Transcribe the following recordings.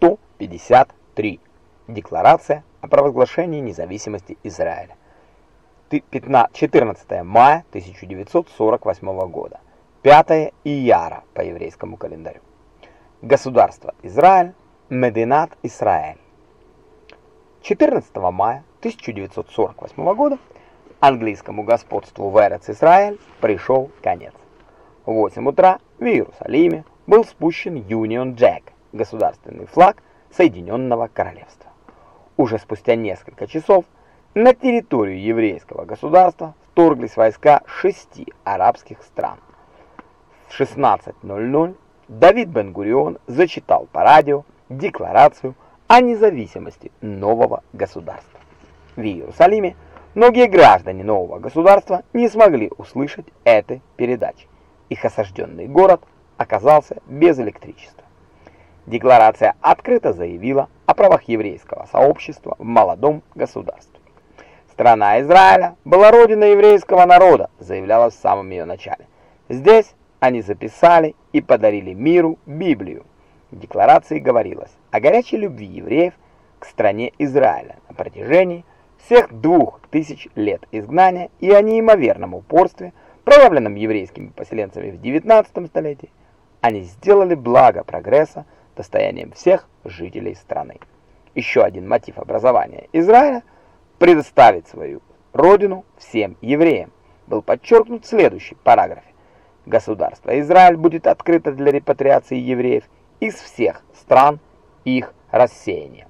153. Декларация о провозглашении независимости Израиля. 14 мая 1948 года. 5 Ияра по еврейскому календарю. Государство Израиль, Мединат Исраэль. 14 мая 1948 года английскому господству в Эрец-Исраэль пришел конец. В 8 утра в Иерусалиме был спущен Union Jack, государственный флаг Соединенного Королевства. Уже спустя несколько часов на территорию еврейского государства вторглись войска шести арабских стран. В 16.00 Давид Бен-Гурион зачитал по радио декларацию о независимости нового государства. В Иерусалиме многие граждане нового государства не смогли услышать этой передачи. Их осажденный город оказался без электричества. Декларация открыто заявила о правах еврейского сообщества в молодом государстве. Страна Израиля была родиной еврейского народа, заявлялось в самом ее начале. Здесь они записали и подарили миру Библию. В декларации говорилось о горячей любви евреев к стране Израиля на протяжении всех двух тысяч лет изгнания и о неимоверном упорстве, проявленном еврейскими поселенцами в 19 столетии. Они сделали благо прогресса достоянием всех жителей страны. Еще один мотив образования Израиля – предоставить свою родину всем евреям – был подчеркнут в следующем параграфе. Государство Израиль будет открыто для репатриации евреев из всех стран их рассеяния.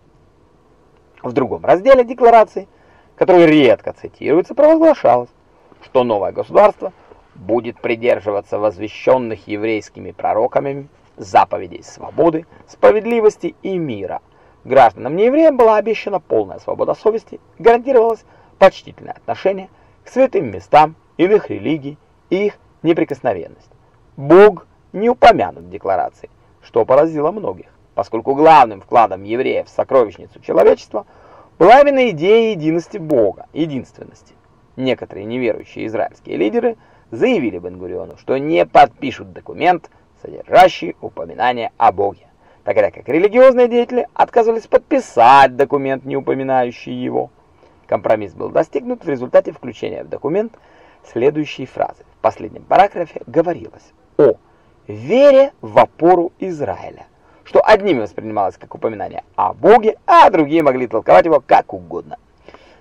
В другом разделе декларации, который редко цитируется, провозглашалось, что новое государство будет придерживаться возвещенных еврейскими пророками заповедей свободы, справедливости и мира. Гражданам неевреям была обещана полная свобода совести, гарантировалось почтительное отношение к святым местам иных религий и их неприкосновенность. Бог не упомянут в декларации, что поразило многих, поскольку главным вкладом евреев в сокровищницу человечества была именно идея единости Бога, единственности. Некоторые неверующие израильские лидеры заявили Бен-Гуриону, что не подпишут документ, содержащий упоминание о Боге, тогда как религиозные деятели отказывались подписать документ, не упоминающий его. Компромисс был достигнут в результате включения в документ следующей фразы. В последнем параграфе говорилось о вере в опору Израиля, что одними воспринималось как упоминание о Боге, а другие могли толковать его как угодно.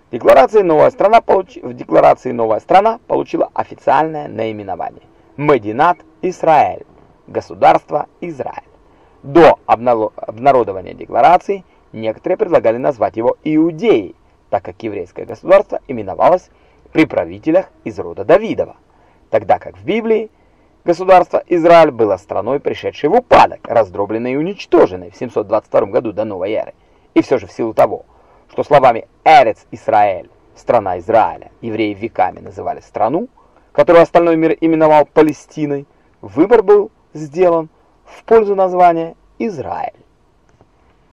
В декларации «Новая страна», получ... в декларации «Новая страна» получила официальное наименование Мединат Израиль, государство Израиль. До обнародования декларации некоторые предлагали назвать его Иудеей, так как еврейское государство именовалось при правителях из рода Давидова тогда как в Библии государство Израиль было страной, пришедшей в упадок, раздробленной и уничтоженной в 722 году до новой эры. И все же в силу того, что словами «Эрец Израиль» – страна Израиля, евреи веками называли страну, которую остальной мир именовал Палестиной, выбор был сделан в пользу названия Израиль.